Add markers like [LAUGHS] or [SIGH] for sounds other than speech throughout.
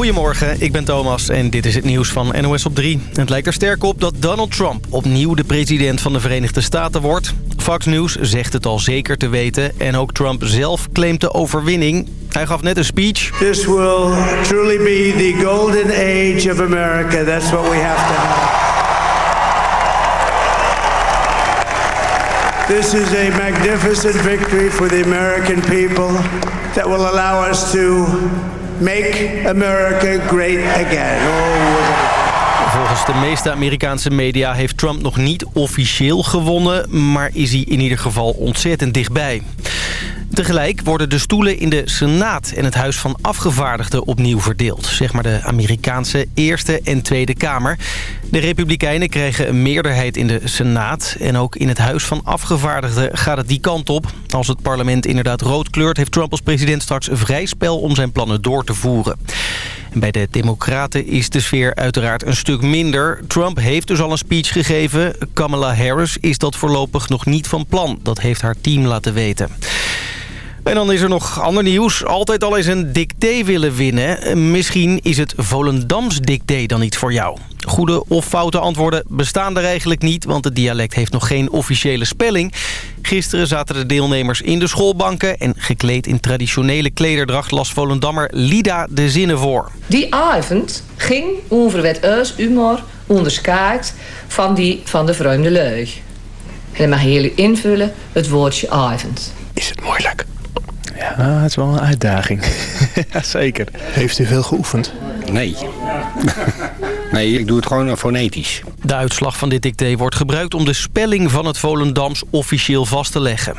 Goedemorgen, ik ben Thomas en dit is het nieuws van NOS op 3. Het lijkt er sterk op dat Donald Trump opnieuw de president van de Verenigde Staten wordt. Fox News zegt het al zeker te weten en ook Trump zelf claimt de overwinning. Hij gaf net een speech. This will truly be the golden age of America. That's what we have to have. This is a magnificent victory for the American people that will allow us to make America great again. Oh, Volgens de meeste Amerikaanse media heeft Trump nog niet officieel gewonnen... maar is hij in ieder geval ontzettend dichtbij. Tegelijk worden de stoelen in de Senaat en het Huis van Afgevaardigden opnieuw verdeeld. Zeg maar de Amerikaanse Eerste en Tweede Kamer. De Republikeinen krijgen een meerderheid in de Senaat. En ook in het Huis van Afgevaardigden gaat het die kant op. Als het parlement inderdaad rood kleurt... heeft Trump als president straks vrij spel om zijn plannen door te voeren. En bij de Democraten is de sfeer uiteraard een stuk minder. Trump heeft dus al een speech gegeven. Kamala Harris is dat voorlopig nog niet van plan. Dat heeft haar team laten weten. En dan is er nog ander nieuws. Altijd al eens een dicté willen winnen. Misschien is het Volendams dicté dan niet voor jou. Goede of foute antwoorden bestaan er eigenlijk niet... want het dialect heeft nog geen officiële spelling. Gisteren zaten de deelnemers in de schoolbanken... en gekleed in traditionele klederdracht las Volendammer Lida de zinnen voor. Die avond ging over het huis humor onderscheid van die van de vreemde leug. En dan mag jullie invullen het woordje avond. Is het moeilijk? Ja, het is wel een uitdaging. [LAUGHS] zeker. Heeft u veel geoefend? Nee. [LAUGHS] nee, ik doe het gewoon fonetisch. De uitslag van dit dicté wordt gebruikt om de spelling van het Volendams officieel vast te leggen.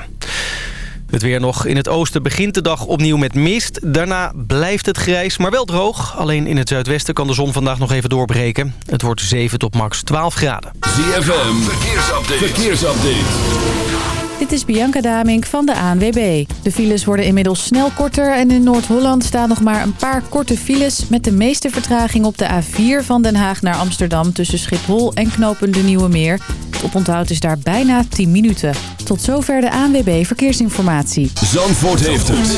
Het weer nog. In het oosten begint de dag opnieuw met mist. Daarna blijft het grijs, maar wel droog. Alleen in het zuidwesten kan de zon vandaag nog even doorbreken. Het wordt 7 tot max 12 graden. ZFM, verkeersupdate. verkeersupdate. Dit is Bianca Damink van de ANWB. De files worden inmiddels snel korter en in Noord-Holland staan nog maar een paar korte files... met de meeste vertraging op de A4 van Den Haag naar Amsterdam... tussen Schiphol en Knopen de Nieuwe Meer. Het oponthoud is daar bijna 10 minuten. Tot zover de ANWB Verkeersinformatie. Zandvoort heeft het.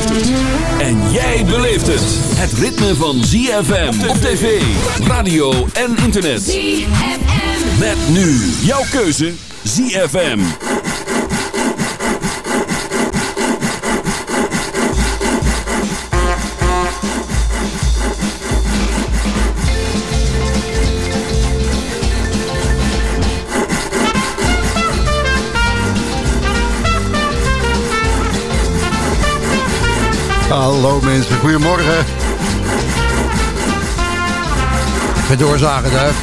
En jij beleeft het. Het ritme van ZFM op tv, radio en internet. ZFM. Met nu jouw keuze ZFM. Hallo mensen, goedemorgen. Met doorzagen duif.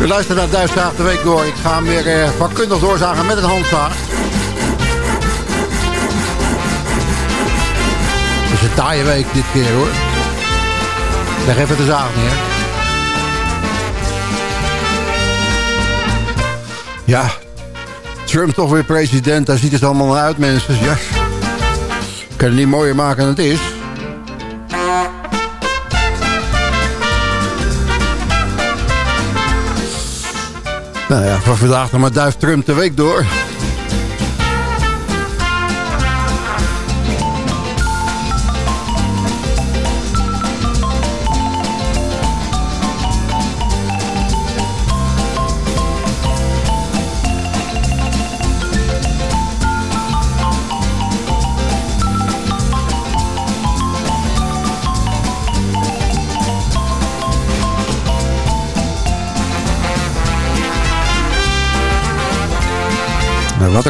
U luistert naar Duifzaag de Week door. Ik ga hem weer eh, vakkundig doorzagen met een handzaag. Het is een taaie week dit keer hoor. Leg even de zaag neer. Ja, Trump toch weer president. Daar ziet het allemaal uit, mensen. Ja. Ik kan het niet mooier maken dan het is. Nou ja, van vandaag dan maar duift Trump de week door.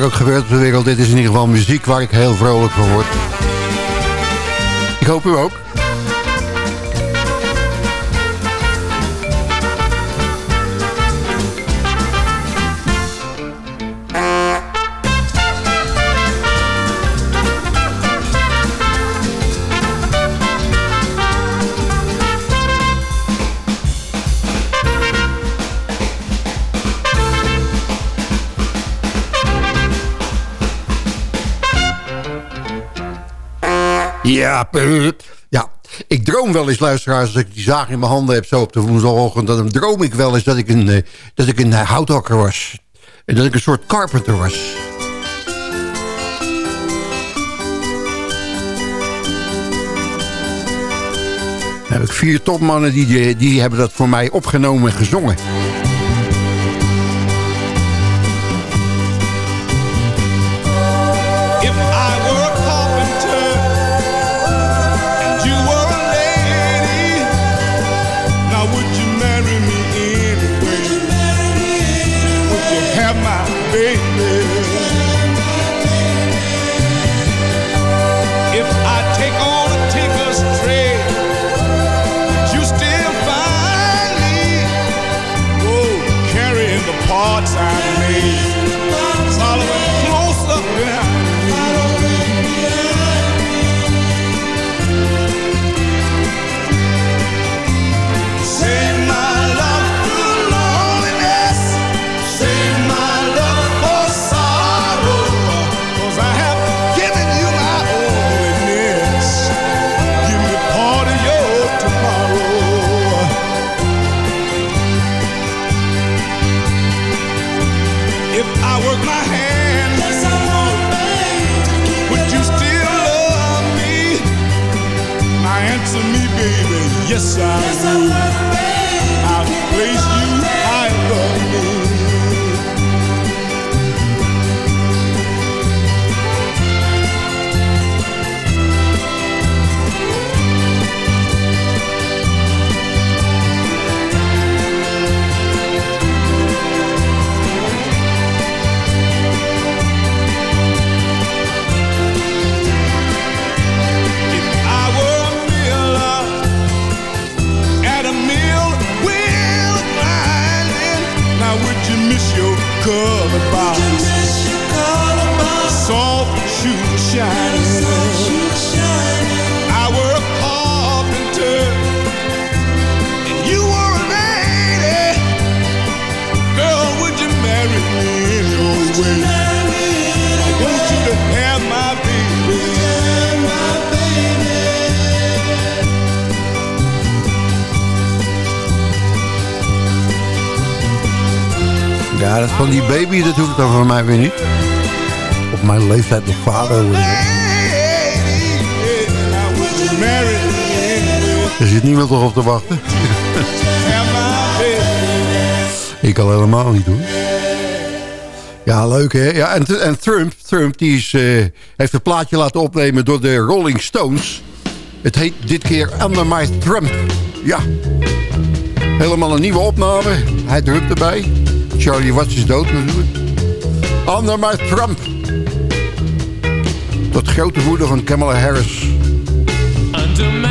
Ook gebeurt op de wereld, dit is in ieder geval muziek waar ik heel vrolijk van word. Ik hoop u ook. Ja, ik droom wel eens, luisteraars, als ik die zaag in mijn handen heb... zo op de woensdagochtend, dan droom ik wel eens dat ik een, eh, dat ik een eh, houthakker was. En dat ik een soort carpenter was. Nou, vier topmannen die, die hebben dat voor mij opgenomen en gezongen. hearts I made. Van die baby, dat hoeft dan van mij weer niet. Op mijn leeftijd nog vader. Er zit niemand toch op te wachten. [LAUGHS] Ik al helemaal niet doen. Ja, leuk hè. Ja, en, en Trump, Trump die is, eh, heeft een plaatje laten opnemen door de Rolling Stones. Het heet dit keer Under My Trump. Ja. Helemaal een nieuwe opname. Hij drukt erbij. Charlie Watts is dood natuurlijk. Under my Trump. Dat grote woede van Kamala Harris. Under my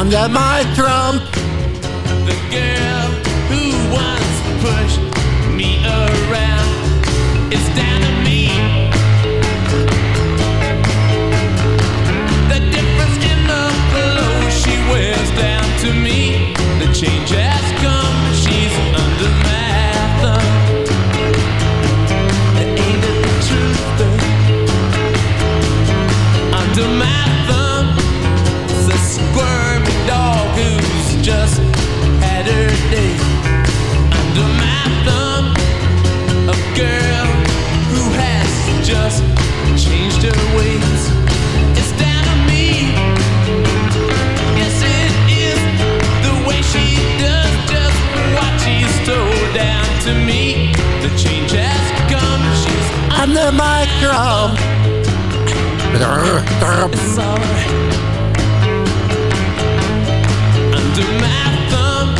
Under my Trump. The girl who once pushed me around. to me, the change has come. my Under my thumb,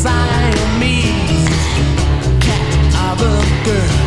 Siamese cat of a girl.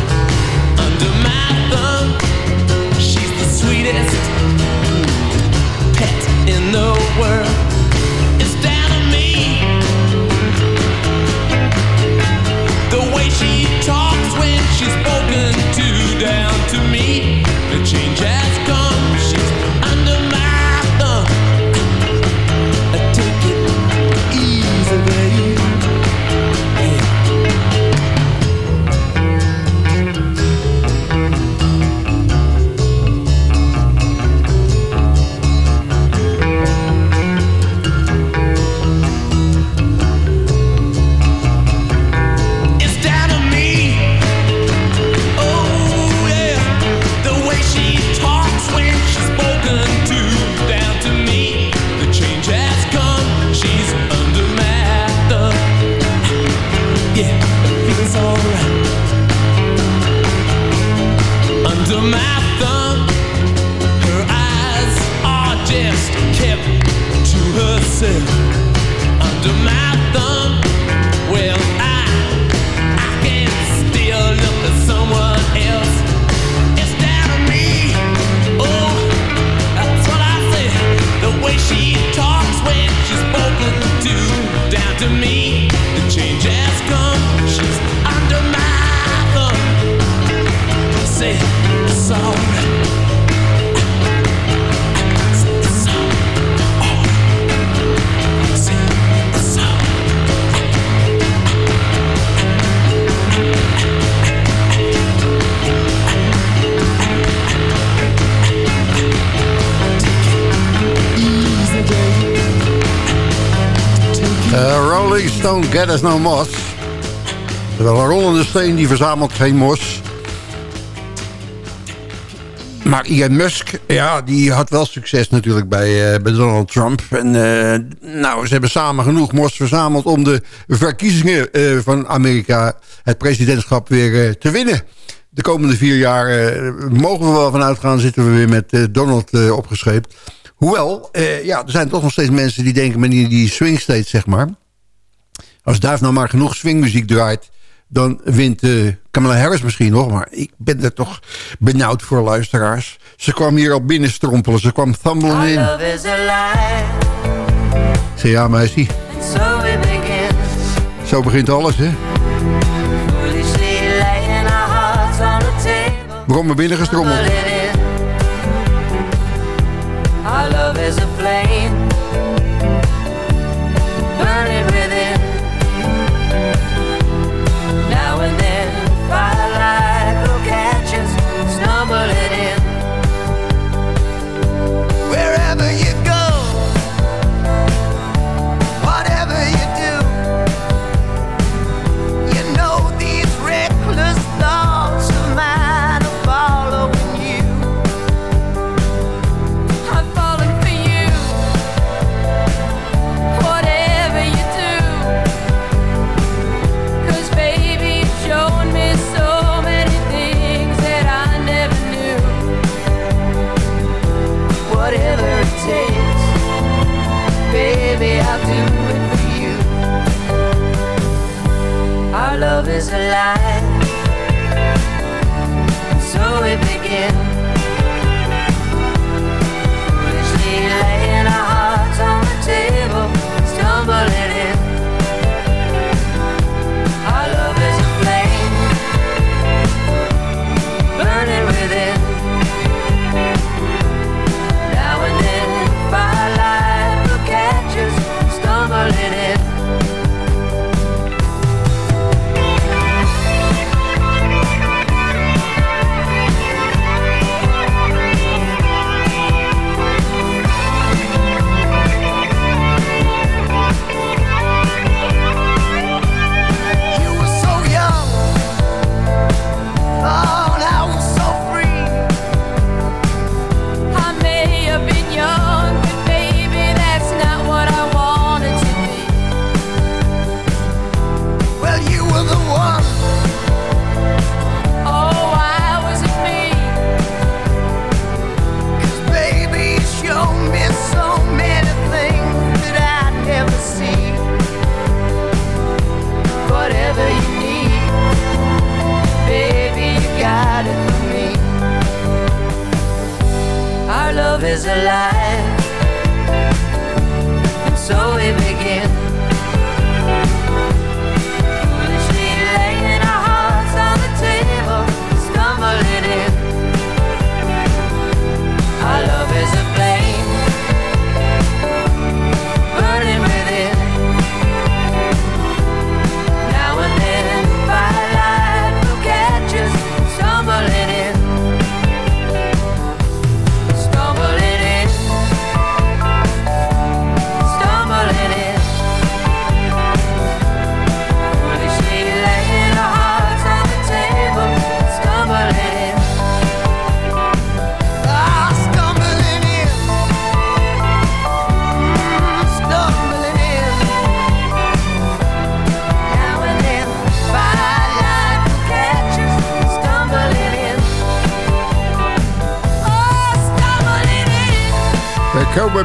no moss. Terwijl een rollende steen die verzamelt geen mos. Maar Elon Musk, ja, die had wel succes natuurlijk bij, eh, bij Donald Trump. En eh, nou, ze hebben samen genoeg mos verzameld om de verkiezingen eh, van Amerika, het presidentschap, weer te winnen. De komende vier jaar mogen we wel vanuit gaan. zitten we weer met Donald opgescheept. Hoewel, ja, er zijn toch nog steeds mensen die denken, maar die swing state, zeg maar als Duif nou maar genoeg swingmuziek draait... dan wint uh, Kamala Harris misschien nog. Maar ik ben er toch benauwd voor luisteraars. Ze kwam hier al binnen strompelen, Ze kwam thumbelen in. Ze ja, meisje. Zo begint alles, hè? Bromt binnen gestrommeld. Our love is a flame our love is alive. And so it begins.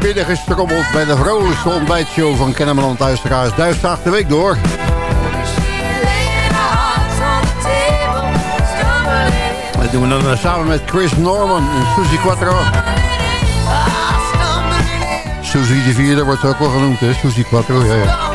Komen binnengestrommeld bij de vrolijkste ontbijtshow van Kennemerland Luisteraars. Duitsdag de week door. Dat doen we dan eh, samen met Chris Norman en Suzy Quattro. Suzy de Vierde wordt ook wel genoemd, hè? Suzy Quattro, ja, ja.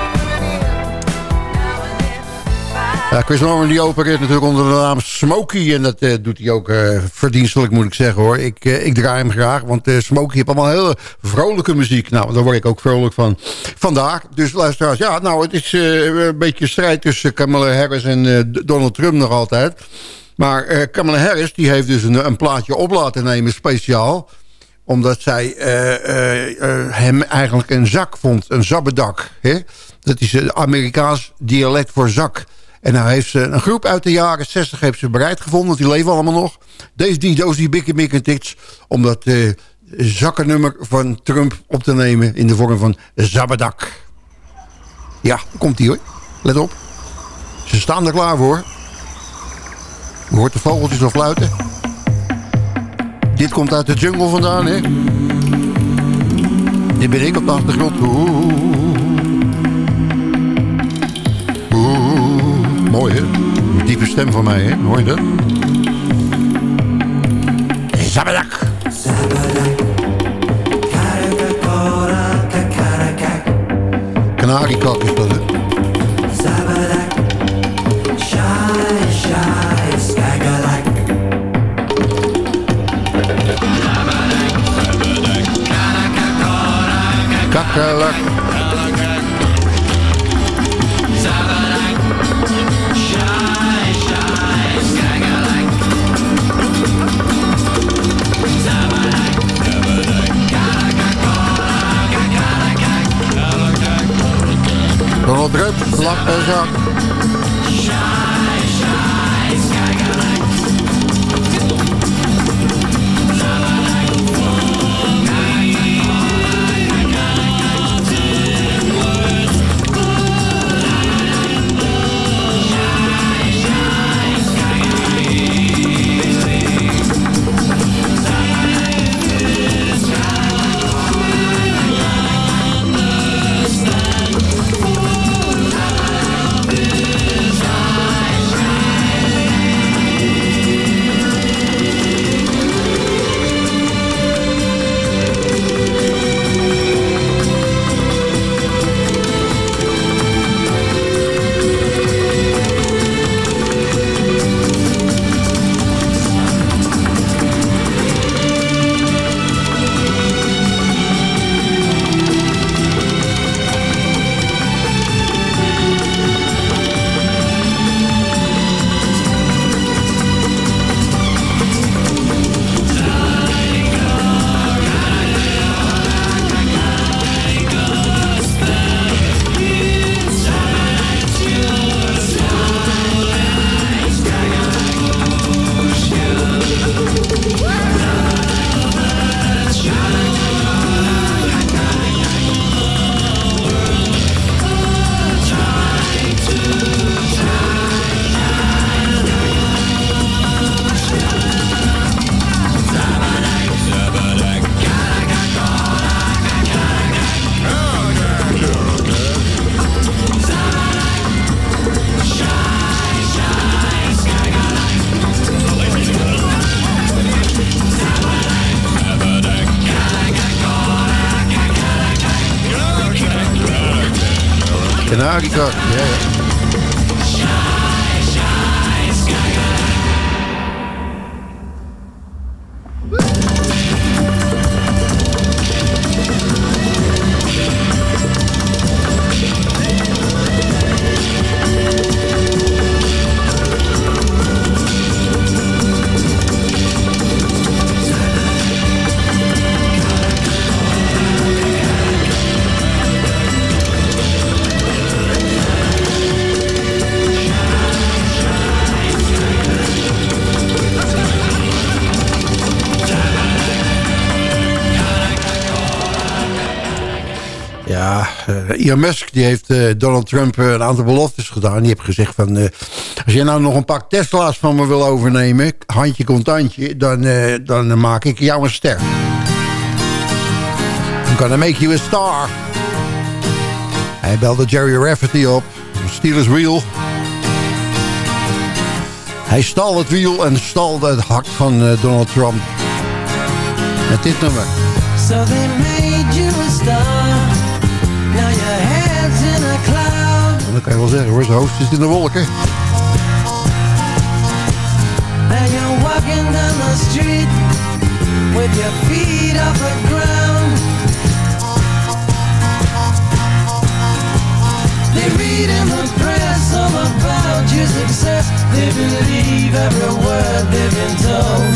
Ja, Chris Norman die opereert natuurlijk onder de naam Smokey. En dat eh, doet hij ook eh, verdienstelijk, moet ik zeggen hoor. Ik, eh, ik draai hem graag, want Smokey heeft allemaal hele vrolijke muziek. Nou, daar word ik ook vrolijk van. Vandaag, dus luisteraars, ja, nou, het is een beetje strijd tussen Kamala Harris en Donald Trump nog altijd. Maar Kamala Harris, die heeft dus een, een plaatje op laten nemen, speciaal omdat zij hem eigenlijk een zak vond, een zabbedak. Hè? Dat is een Amerikaans dialect voor zak. En nou heeft ze een groep uit de jaren 60 heeft ze bereid gevonden, want die leven allemaal nog. Deze die doos die bikke mikke tits, om dat eh, zakkennummer van Trump op te nemen in de vorm van zabbedak. Ja, komt ie hoor. Let op. Ze staan er klaar voor. Je hoort de vogeltjes al fluiten. Dit komt uit de jungle vandaan, hè? Dit ben ik op de achtergrond. Oeh. Mooi, hè? Een diepe stem van mij, hè? Hoor je dat? Zabadak. Kanariekak is dat, hè? Kakkelak. Donald Trump, en zak. Kanariekak, Elon Musk die heeft eh, Donald Trump eh, een aantal beloftes gedaan. Die heeft gezegd van... eh, als je nou nog een pak Tesla's van me wil overnemen... handje contantje, dan, dan maak ik jou een ster. I'm gonna make you a star. Hij belde Jerry Rafferty op. Steelers Wheel. Hij stal het wiel en stalde het hart van Donald Trump. Met dit nummer. So zeggen hoor, zijn hoofd zit in de wolken. And you're walking down the street with your feet off the ground. They read in the press all about your success. They believe every word they've been told.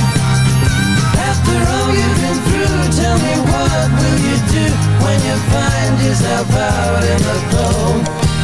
After all you've been through, tell me what will you do when you find yourself out in the cold?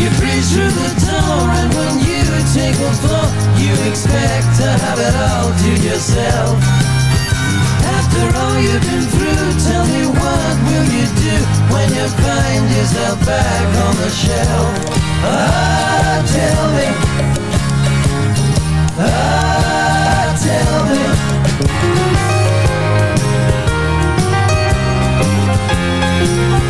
You breeze through the door, and when you take a floor, you expect to have it all to yourself. After all you've been through, tell me what will you do when you find yourself back on the shelf? Ah, tell me. Ah, tell me. When you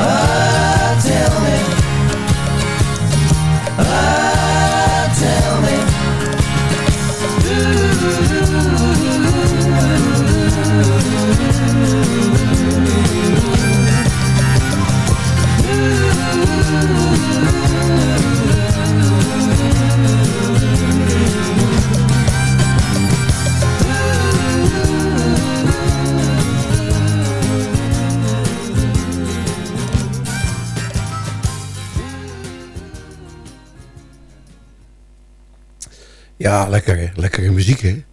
Ah, tell me. Ah, Ja, lekker, lekkere muziek, hè?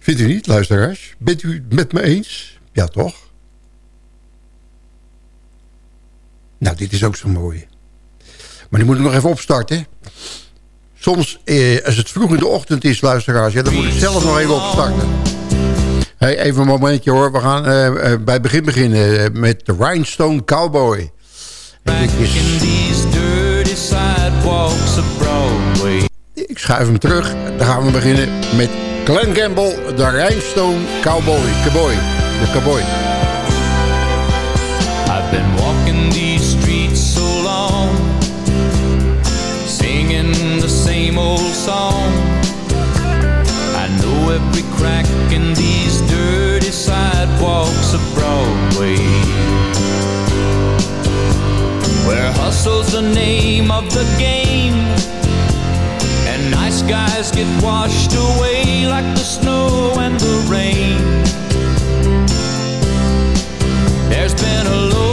Vindt u niet, luisteraars? Bent u het met me eens? Ja, toch? Nou, dit is ook zo mooi. Maar die moet ik nog even opstarten. Soms, eh, als het vroeg in de ochtend is, luisteraars... Ja, dan moet ik zelf nog even opstarten. Hey, even een momentje hoor. We gaan eh, eh, bij het begin beginnen eh, met de Rhinestone Cowboy. En dit is... Ik schuif hem terug. Dan gaan we beginnen met Glenn Campbell, de Rhinestone Cowboy. Cowboy. De cowboy. I've been walking these streets so long, singing the same old song. I know every crack in these dirty sidewalks of Broadway. Where hustle's the name of the game, guys get washed away like the snow and the rain. There's been a load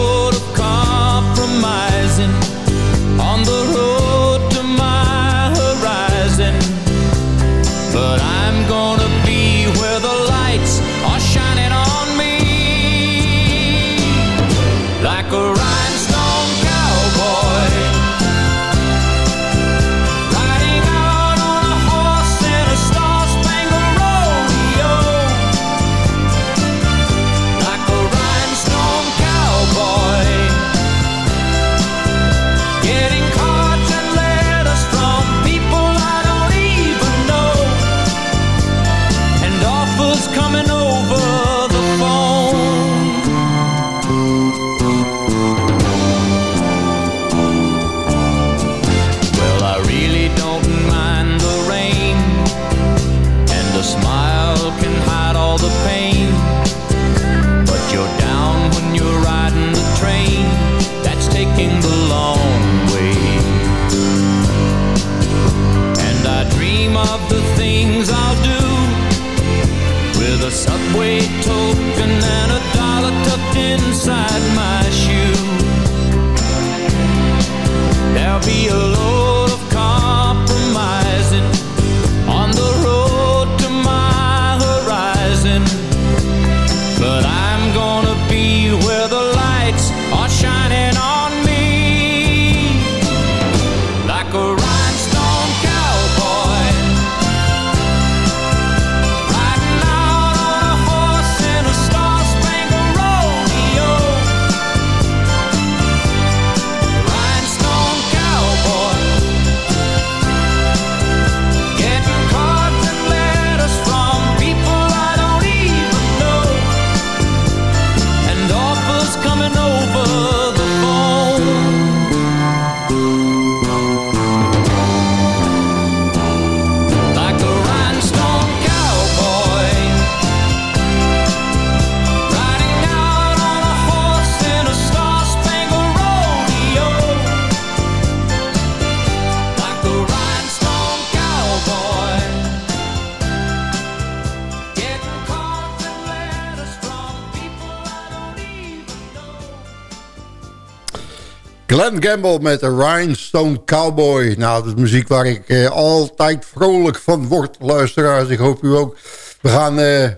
Glenn Gamble met de Rhinestone Cowboy. Nou, dat is muziek waar ik eh, altijd vrolijk van word, luisteraars. Ik hoop u ook. We gaan eh,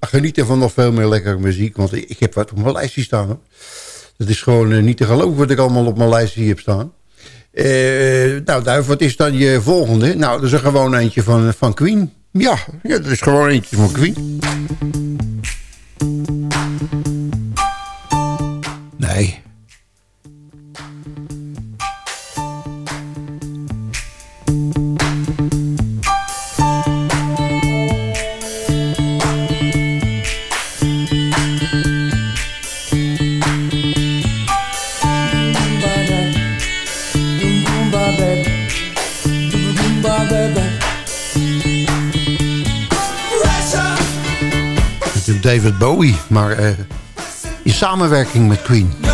genieten van nog veel meer lekkere muziek. Want ik heb wat op mijn lijstje staan. Dat is gewoon eh, niet te geloven wat ik allemaal op mijn lijstje heb staan. Eh, nou, Duif, wat is dan je volgende? Nou, dat is er gewoon eentje van, van Queen. Ja, ja, dat is gewoon eentje van Queen. Nee. David Bowie, maar eh, in samenwerking met Queen.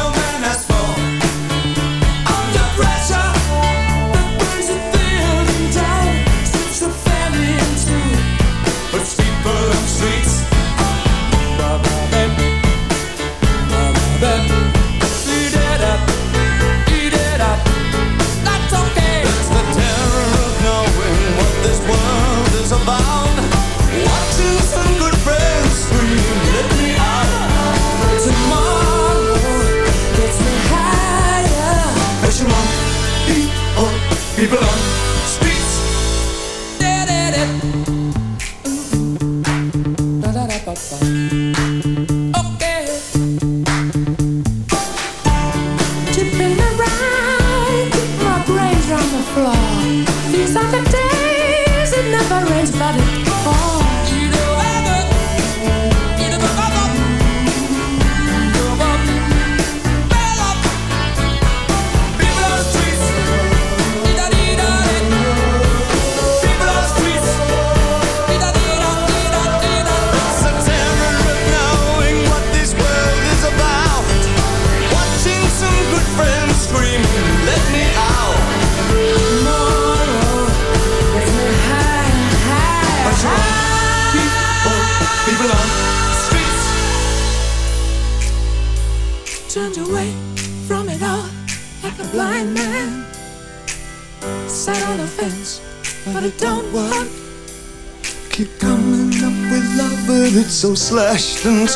Slashed and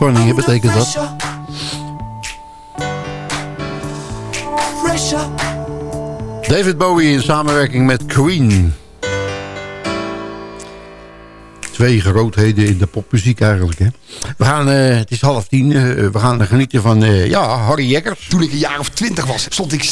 Hoogspanning betekent dat. David Bowie in samenwerking met Queen. Twee grootheden in de popmuziek eigenlijk. Hè. We gaan, eh, het is half tien, eh, we gaan genieten van eh, ja, Harry Jekkers. Toen ik een jaar of twintig was, stond ik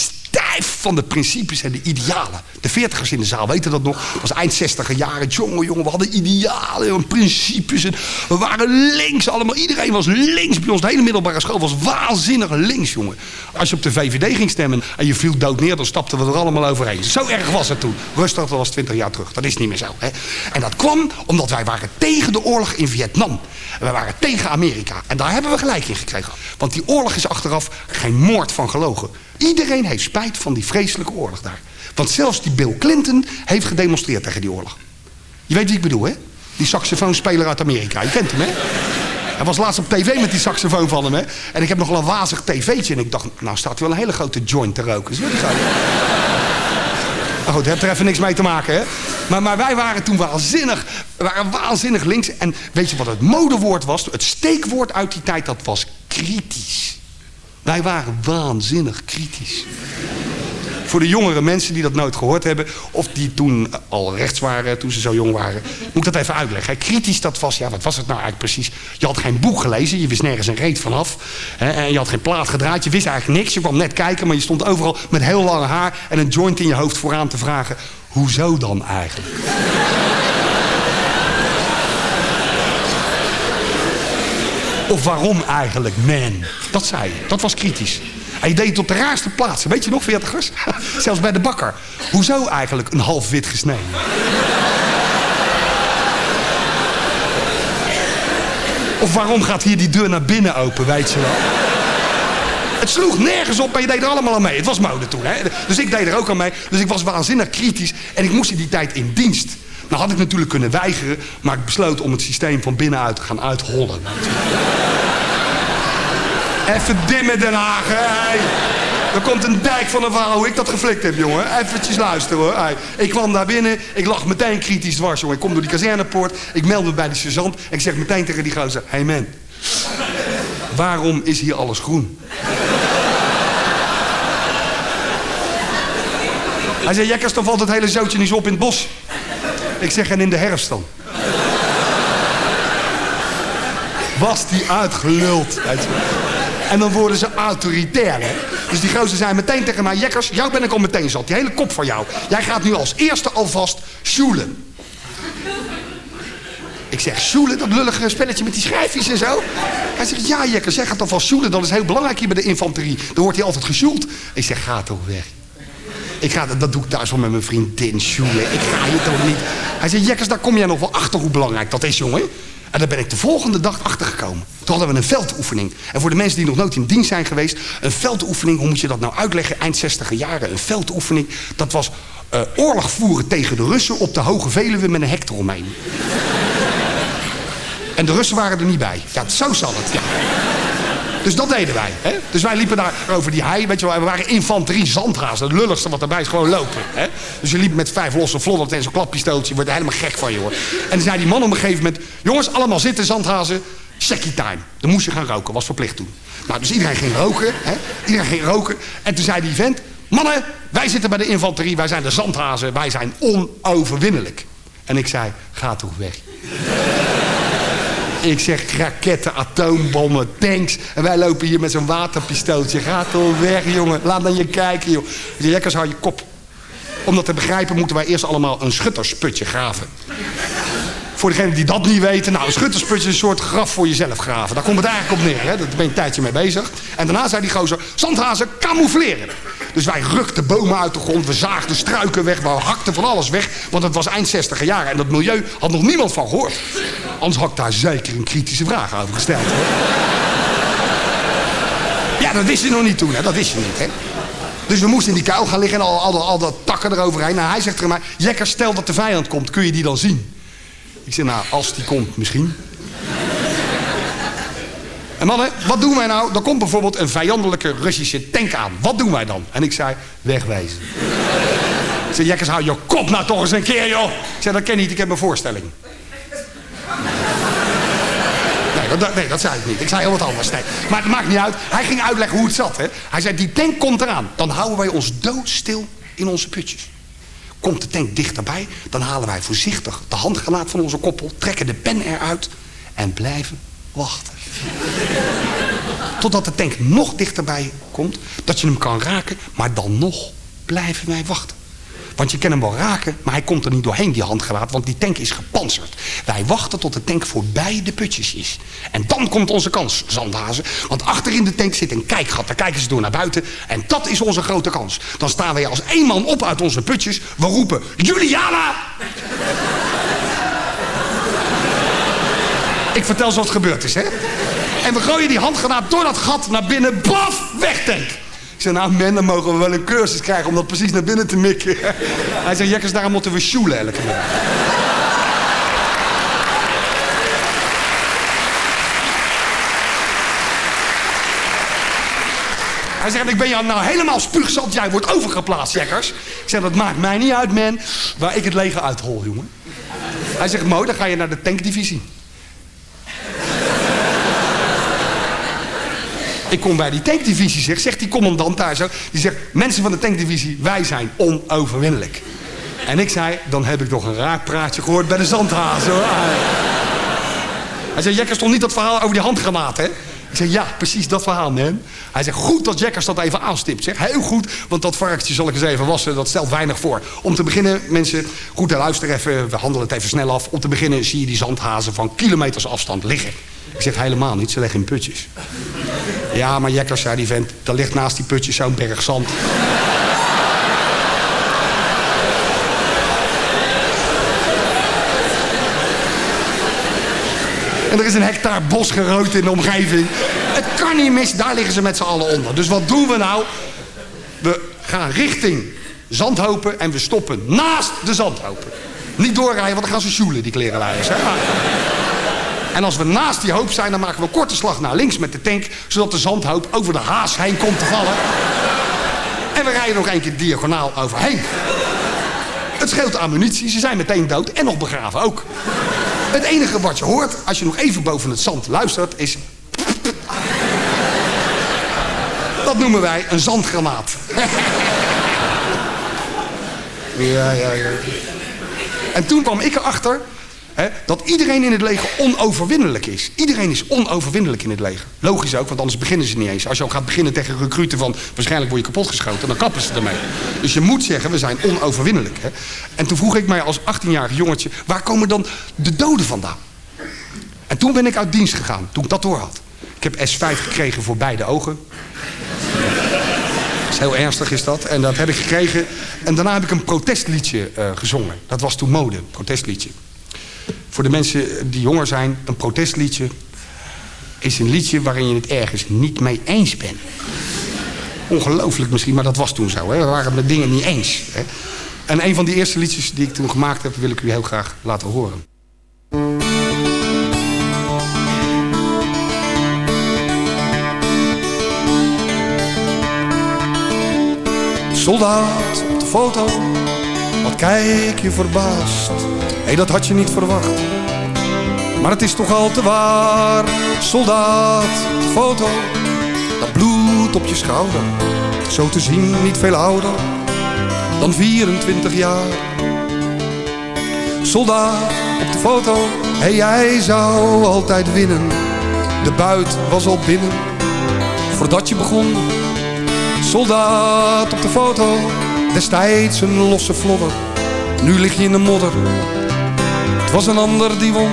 van de principes en de idealen. De veertigers in de zaal weten dat nog. Het was eind zestiger jaren. Jongen, jongen, we hadden idealen en principes. En we waren links allemaal. Iedereen was links bij ons. De hele middelbare school was waanzinnig links, jongen. Als je op de VVD ging stemmen en je viel dood neer... dan stapten we er allemaal overheen. Zo erg was het toen. Rustig, dat was twintig jaar terug. Dat is niet meer zo. Hè? En dat kwam omdat wij waren tegen de oorlog in Vietnam. En we waren tegen Amerika. En daar hebben we gelijk in gekregen. Want die oorlog is achteraf geen moord van gelogen. Iedereen heeft spijt van die vreselijke oorlog daar. Want zelfs die Bill Clinton heeft gedemonstreerd tegen die oorlog. Je weet wie ik bedoel, hè? Die saxofoonspeler uit Amerika. Je kent hem, hè? Hij was laatst op tv met die saxofoon van hem, hè. En ik heb nog een wazig tv'tje. En ik dacht, nou staat wel een hele grote joint te roken. Zie je gozer? Maar goed, dat heeft er even niks mee te maken, hè. Maar, maar wij waren toen waanzinnig, waren waanzinnig links. En weet je wat het modewoord was? Het steekwoord uit die tijd, dat was kritisch. Wij waren waanzinnig kritisch. Voor de jongere mensen die dat nooit gehoord hebben... of die toen al rechts waren, toen ze zo jong waren... moet ik dat even uitleggen. Kritisch, dat was, ja, wat was het nou eigenlijk precies? Je had geen boek gelezen, je wist nergens een reet vanaf. Hè, en je had geen plaat gedraaid, je wist eigenlijk niks. Je kwam net kijken, maar je stond overal met heel lange haar... en een joint in je hoofd vooraan te vragen... hoezo dan eigenlijk? Of waarom eigenlijk, man? Dat zei je. Dat was kritisch. En je deed het op de raarste plaatsen. Weet je nog, veertigers? [LAUGHS] Zelfs bij de bakker. Hoezo eigenlijk een half wit gesneden? Of waarom gaat hier die deur naar binnen open, weet je wel? Het sloeg nergens op, maar je deed er allemaal aan mee. Het was mode toen, hè? Dus ik deed er ook aan mee. Dus ik was waanzinnig kritisch. En ik moest in die tijd in dienst. Nou had ik natuurlijk kunnen weigeren, maar ik besloot om het systeem van binnenuit te gaan uithollen. Even dimmen Den Haag, hè? Er komt een dijk van een verhaal hoe ik dat geflikt heb, jongen. Eventjes luisteren, hoor. Ik kwam daar binnen, ik lag meteen kritisch dwars, jongen. Ik kom door die kazernepoort, ik meld me bij de sergeant... en ik zeg meteen tegen die gozer... Hey man, waarom is hier alles groen? Hij zei, jekkers, dan valt het hele zootje niet op in het bos. Ik zeg, en in de herfst dan? Was die uitgeluld. En dan worden ze autoritair, hè. Dus die gozer zei meteen tegen mij... Jekkers, jou ben ik al meteen zat. Die hele kop van jou. Jij gaat nu als eerste alvast sjoelen. Ik zeg, sjoelen, dat lullige spelletje met die schrijfjes en zo. Hij zegt, ja Jekkers, jij gaat alvast sjoelen. Dat is heel belangrijk hier bij de infanterie. Dan wordt hij altijd gesjoeld. Ik zeg, ga toch weg. Ik ga, dat doe ik thuis wel met mijn vriendin sjoelen. Ik ga je toch niet... Hij zei, Jekkers, daar kom jij nog wel achter hoe belangrijk dat is, jongen. En daar ben ik de volgende dag achtergekomen. Toen hadden we een veldoefening. En voor de mensen die nog nooit in dienst zijn geweest... een veldoefening, hoe moet je dat nou uitleggen? Eind 60 jaren, een veldoefening. Dat was eh, oorlog voeren tegen de Russen op de Hoge Veluwe met een hek eromheen. [LAUGHS] en de Russen waren er niet bij. Ja, zo zal het, ja. Dus dat deden wij. Hè? Dus wij liepen daar over die hei. Weet je wel, we waren infanterie zandhazen. Het lulligste wat erbij is, gewoon lopen. Hè? Dus je liep met vijf losse vloddert en zo'n klappistooltje. Je wordt helemaal gek van, joh. En dan zei die man op een gegeven moment... Jongens, allemaal zitten, zandhazen. Seckie time. Dan moest je gaan roken. Was verplicht toen. Nou, dus iedereen ging roken. Hè? Iedereen ging roken. En toen zei die vent... Mannen, wij zitten bij de infanterie. Wij zijn de zandhazen. Wij zijn onoverwinnelijk. En ik zei, ga toch weg. Ik zeg raketten, atoombommen, tanks. En wij lopen hier met zo'n waterpistooltje. Ga toch weg, jongen. Laat naar je kijken, joh. Ik zeg, Jekkers, hou je kop. Om dat te begrijpen moeten wij eerst allemaal een schuttersputje graven. Voor degenen die dat niet weten. Nou, een schuttersputje is een soort graf voor jezelf graven. Daar komt het eigenlijk op neer. Hè? Daar ben je een tijdje mee bezig. En daarna zei die gozer, zandhazen camoufleren. Dus wij rukten bomen uit de grond. We zaagden struiken weg. We hakten van alles weg. Want het was eind 60 jaren. En dat milieu had nog niemand van gehoord. Anders had ik daar zeker een kritische vraag over gesteld. Ja, dat wist je nog niet toen. Hè? Dat wist je niet. Hè? Dus we moesten in die kuil gaan liggen en al, al, al dat takken eroverheen. Nou, hij zegt tegen mij, Jekker, stel dat de vijand komt. Kun je die dan zien? Ik zeg, nou, als die komt, misschien. En mannen, wat doen wij nou? Er komt bijvoorbeeld een vijandelijke Russische tank aan. Wat doen wij dan? En ik zei, wegwezen. Ik zei, Jekkers, hou je kop nou toch eens een keer, joh. Ik zei, dat ken niet, ik heb een voorstelling. Nee, dat, zei ik niet. Ik zei heel wat anders. Nee. Maar het maakt niet uit. Hij ging uitleggen hoe het zat. Hè. Hij zei, die tank komt eraan. Dan houden wij ons doodstil in onze putjes. Komt de tank dichterbij, dan halen wij voorzichtig de handgranaat van onze koppel, trekken de pen eruit en blijven wachten. Totdat de tank nog dichterbij komt, dat je hem kan raken, maar dan nog blijven wij wachten. Want je kan hem wel raken, maar hij komt er niet doorheen, die handgranaat, want die tank is gepantserd. Wij wachten tot de tank voorbij de putjes is. En dan komt onze kans, zandhazen. Want achter in de tank zit een kijkgat, daar kijken ze door naar buiten. En dat is onze grote kans. Dan staan wij als één man op uit onze putjes. We roepen, Juliana! ik vertel ze wat gebeurd is, hè? En we gooien die handgranaat door dat gat naar binnen. Baf, wegtank. Ik zeg, nou men, dan mogen we wel een cursus krijgen om dat precies naar binnen te mikken. Hij zegt: jekkers, daarom moeten we Shoelen. elke. Hij zegt, ik ben jou nou helemaal spuugzat. Jij wordt overgeplaatst, Jekkers. Ik zeg, dat maakt mij niet uit, man. Waar ik het leger uithol, jongen. Hij zegt, Mo, dan ga je naar de tankdivisie. Ik kom bij die tankdivisie, zeg, zegt die commandant daar zo. Die zegt, mensen van de tankdivisie, wij zijn onoverwinnelijk. En ik zei, dan heb ik toch een raar praatje gehoord bij de zandhazen. Hij zei, Jekkers stond niet dat verhaal over die handgranaat, hè? Ik zeg, ja, precies dat verhaal, man. Hij zegt, goed dat Jackers dat even aanstipt. Zeg, heel goed, want dat varkentje zal ik eens even wassen. Dat stelt weinig voor. Om te beginnen, mensen, goed luister even. We handelen het even snel af. Om te beginnen zie je die zandhazen van kilometers afstand liggen. Ik zeg, helemaal niet, ze leggen in putjes. Ja, maar Jekkers, zei die vent, daar ligt naast die putjes zo'n berg zand. En er is een hectare bos gerooid in de omgeving. Het kan niet mis, daar liggen ze met z'n allen onder. Dus wat doen we nou? We gaan richting Zandhopen en we stoppen naast de Zandhopen. Niet doorrijden, want dan gaan ze sjoelen, die klerenlijers. Hè? En als we naast die hoop zijn, dan maken we een korte slag naar links met de tank... zodat de zandhoop over de haas heen komt te vallen. En we rijden nog één keer diagonaal overheen. Het scheelt ammunitie, ze zijn meteen dood en nog begraven ook. Het enige wat je hoort, als je nog even boven het zand luistert, is... Dat noemen wij een zandgranaat. ja, ja, ja. En toen kwam ik erachter hè, dat iedereen in het leger onoverwinnelijk is. Iedereen is onoverwinnelijk in het leger. Logisch ook, want anders beginnen ze niet eens. Als je ook gaat beginnen tegen recruten van... waarschijnlijk word je kapotgeschoten, dan kappen ze ermee. Dus je moet zeggen, we zijn onoverwinnelijk. Hè. En toen vroeg ik mij als 18-jarig jongetje... waar komen dan de doden vandaan? En toen ben ik uit dienst gegaan, toen ik dat door had. Ik heb S5 gekregen voor beide ogen. Is heel ernstig is dat. En dat heb ik gekregen. En daarna heb ik een protestliedje eh, gezongen. Dat was toen mode, protestliedje. Voor de mensen die jonger zijn, een protestliedje is een liedje waarin je het ergens niet mee eens bent. Ongelooflijk misschien, maar dat was toen zo. Hè? We waren het met dingen niet eens. Hè? En een van die eerste liedjes die ik toen gemaakt heb, wil ik u heel graag laten horen. Soldaat op de foto, wat kijk je verbaasd. Hé, dat had je niet verwacht. Maar het is toch al te waar. Soldaat, foto, dat bloed op je schouder. Zo te zien niet veel ouder dan 24 jaar. Soldaat, op de foto, hé, jij zou altijd winnen. De buit was al binnen, voordat je begon Soldaat op de foto, destijds een losse vlodder. Nu lig je in de modder, het was een ander die won.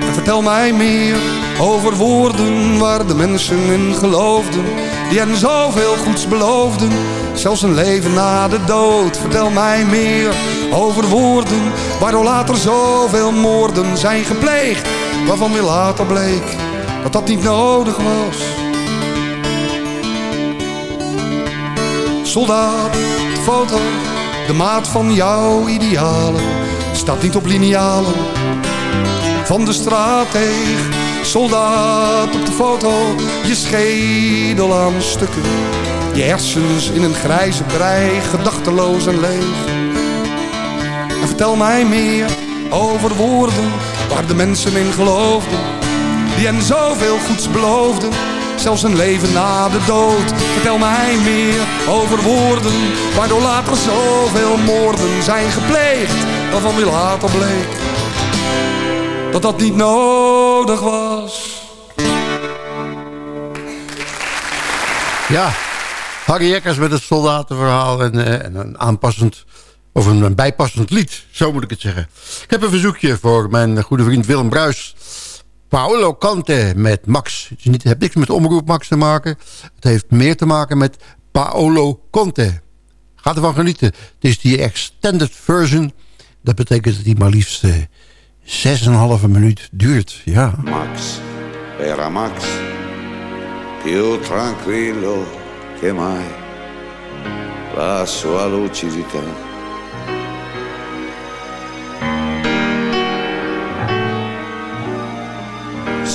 En vertel mij meer over woorden waar de mensen in geloofden. Die hen zoveel goeds beloofden, zelfs een leven na de dood. Vertel mij meer over woorden waardoor later zoveel moorden zijn gepleegd. Waarvan weer later bleek dat dat niet nodig was. Soldaat, de foto, de maat van jouw idealen staat niet op linealen van de straatdeeg. Soldaat op de foto, je schedel aan stukken, je hersens in een grijze brei, gedachteloos en leeg. En vertel mij meer over woorden waar de mensen in geloofden, die hen zoveel goeds beloofden zelfs een leven na de dood. Vertel mij meer over woorden, waardoor later zoveel moorden zijn gepleegd. Waarvan weer later bleek, dat dat niet nodig was. Ja, Harry Jekkers met het soldatenverhaal en, eh, en een aanpassend... of een bijpassend lied, zo moet ik het zeggen. Ik heb een verzoekje voor mijn goede vriend Willem Bruis... Paolo Conte met Max. Het heeft niks met Omroep Max te maken. Het heeft meer te maken met Paolo Conte. Ga ervan genieten. Het is die extended version. Dat betekent dat die maar liefst uh, 6,5 minuut duurt. Ja. Max era Max più tranquillo che mai la sua lucidità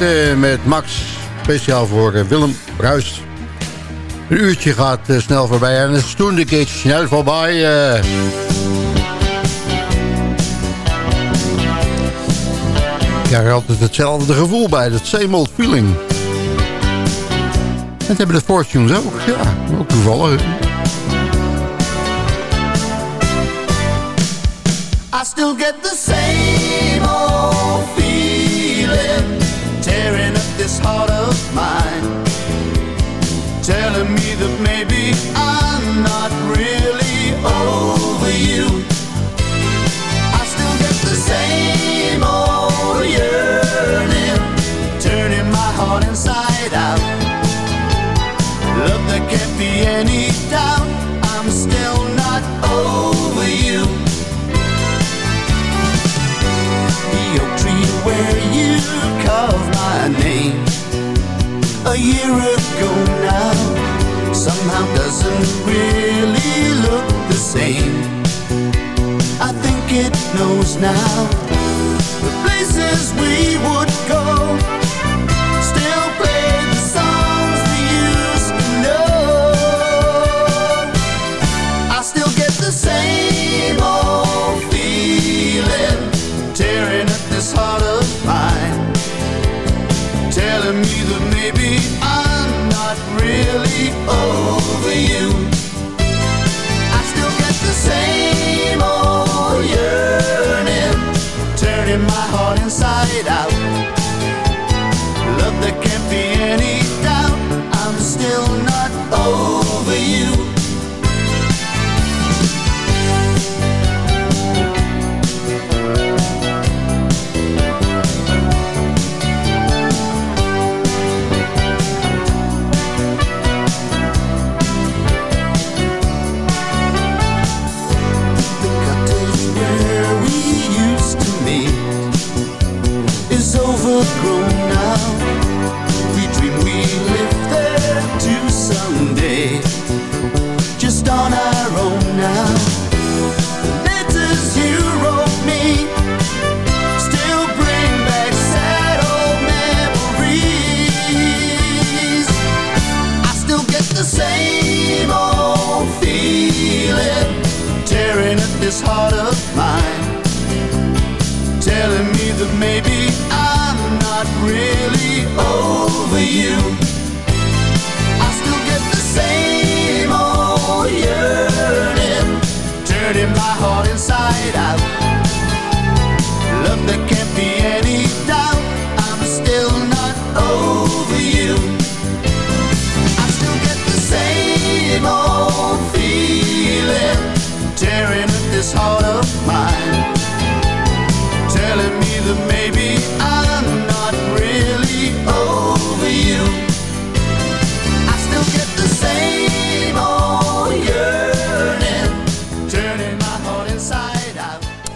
Eh, met Max. Speciaal voor eh, Willem Bruis. Een uurtje gaat eh, snel voorbij en het is toen de keertje snel voorbij. Ik krijg altijd hetzelfde gevoel bij, dat same old feeling. Dat hebben de Fortunes ook, ja. Ook toevallig. it knows now The places we would go.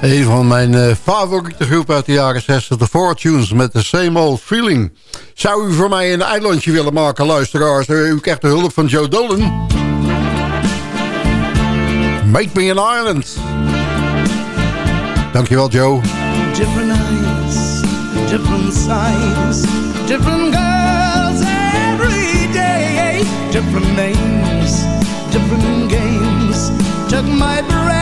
Een van mijn eh, favoriete groepen uit de jaren 60, de Fortunes, met the Same Old Feeling. Zou u voor mij een eilandje willen maken, luisteraars? U krijgt de hulp van Joe Dolan. Make me an island. Dankjewel, Joe. Different eyes, different sides, different girls every day. Different names, different games, took my breath.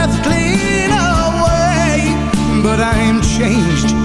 but I'm changed.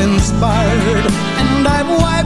uninspired, and I've wiped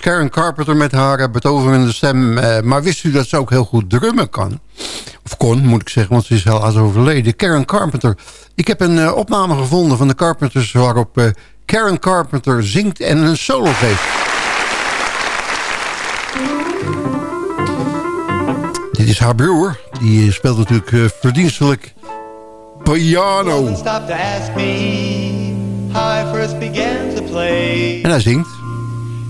Karen Carpenter met haar eh, betoverende stem. eh, maar wist u dat ze ook heel goed drummen kan? Of kon, moet ik zeggen, want ze is helaas overleden. Karen Carpenter. Ik heb een eh, opname gevonden van de Carpenters... waarop Karen Carpenter zingt en een solo geeft. Dit is haar broer. Die speelt natuurlijk verdienstelijk piano. En hij zingt.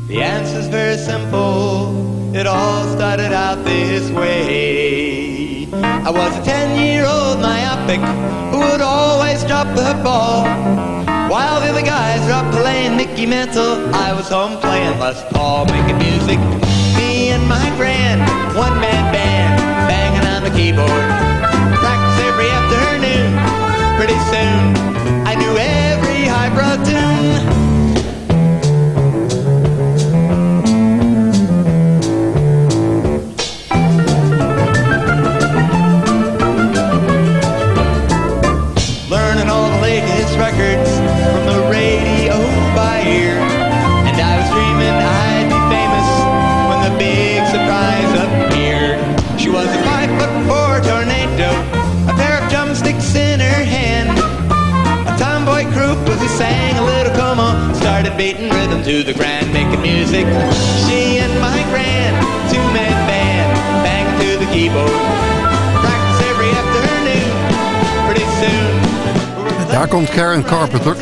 The answer's very simple. It all started out this way. I was a ten-year-old myopic who would always drop the ball. While the other guys were playing Nicky Mantle, I was home playing Les Paul, making music. Me and my friend, one-man band, banging on the keyboard. Practice every afternoon. Pretty soon, I knew every highbrow tune. Beating rhythm to the grand, making music. She and my grand, two man band, banging to the keyboard. Practice every afternoon, pretty soon. Daar komt Karen Carpenter.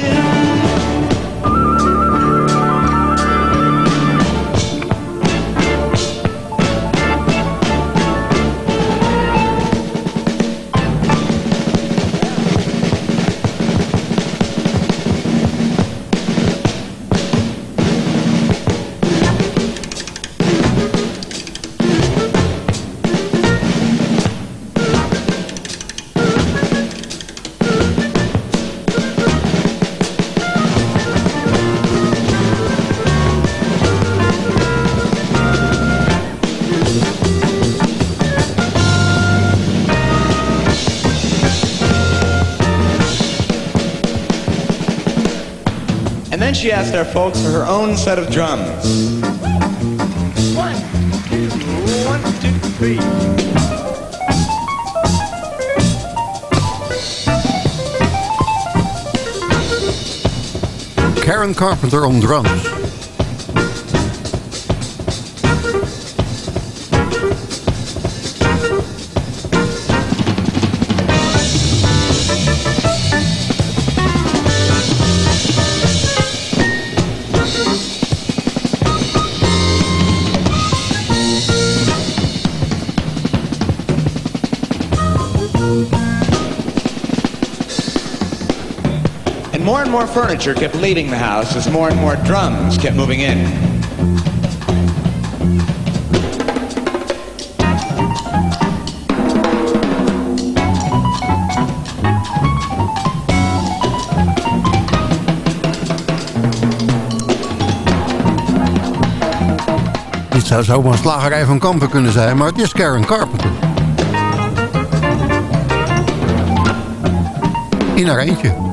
Then she asked our folks for her own set of drums. One, two, one, two, three. Karen Carpenter on drums. And more furniture kept leaving the house as more and more drums kept moving in. Dit zou zomaar slagerij van Kampen kunnen zijn, maar het is Karen Carpenter. In haar eentje.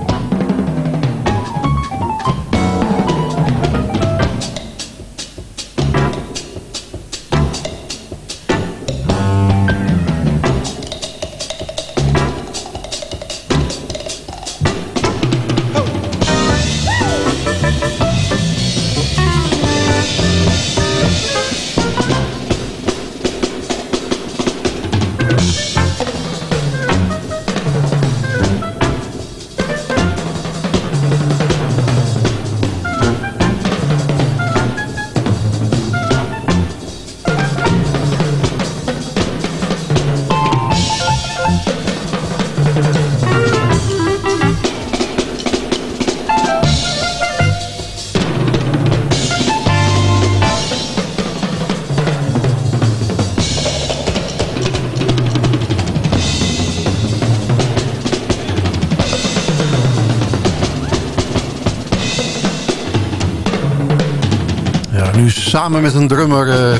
Samen met een drummer eh,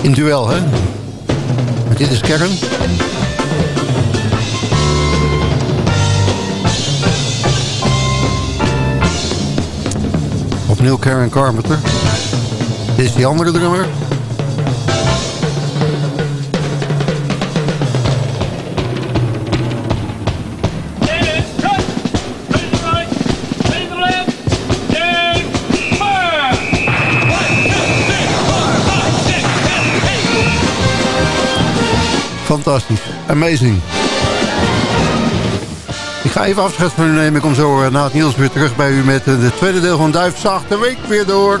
in duel, hè? Dit is Karen. Opnieuw Karen Carpenter. Dit is die andere drummer. Fantastisch. Amazing. Ik ga even afscheid van u nemen. Ik kom zo eh, na het nieuws weer terug bij u met eh, de tweede deel van Duifzaag de Week weer door.